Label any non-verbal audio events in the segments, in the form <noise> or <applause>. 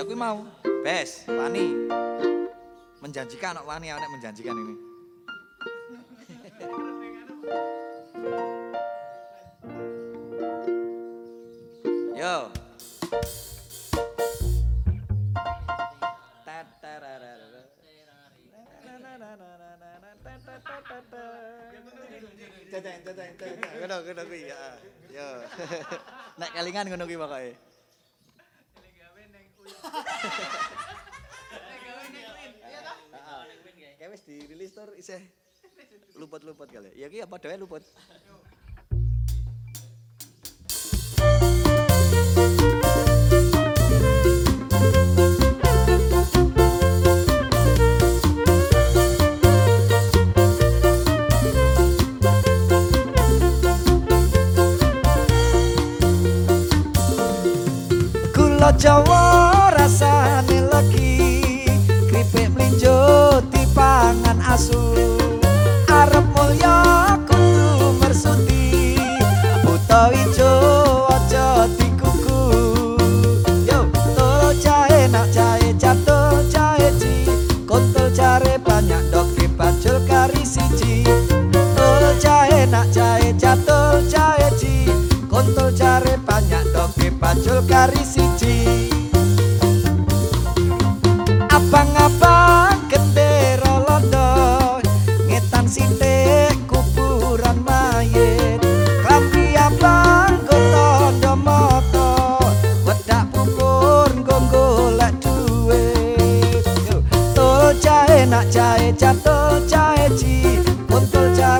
Ya kuwi mau. Bes, wani. Menjanjikan anak wani anak menjanjikan ini. <laughs> Yo. Ngono ngono kuwi ya. Yo. Nek kelingan ngono kuwi pokoke. Kayak wis dirilis tur isih luput-luput kali. Ya ki apa dhewe luput. Gula Jawa jatuh jahe ji Kontol jare banyak doke bajul kari siji. Abang-abang gendera londo Ngetan sitik kuburan mayit. Klambi abang gotondo moto Wedak golek duit. Yo, Tol jahe nak jahe jatuh jahe ji Kontol jare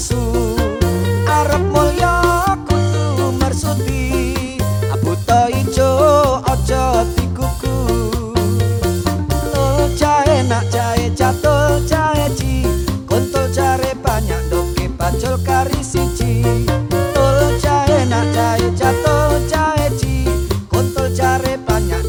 asu Arep mulya kudu mersuti Abuta ijo aja dikuku jahe nak jahe jatuh jahe ji. Kontol jare banyak doke bajul kari siji. Tol jahe nak jahe jatuh jahe ji. Kontol jare banyak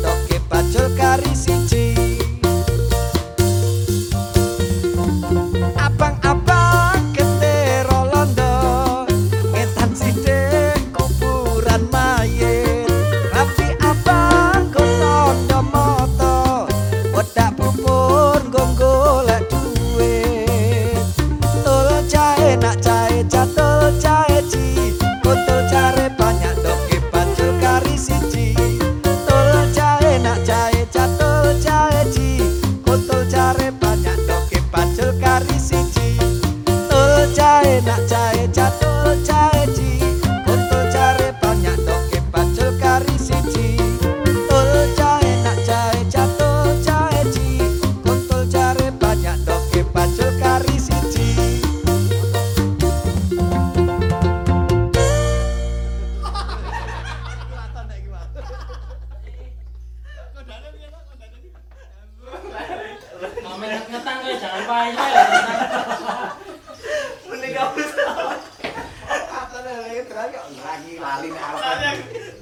jahe nak jahe jatuh jahe ji Kontol jare banyak doke bajul kari siji. Tol jahe nak jahe jatuh jahe ji jare banyak doke bajul kari siji. Mame ngetang kowe jangan payu ya. Atane lagi lagi lali nek arep.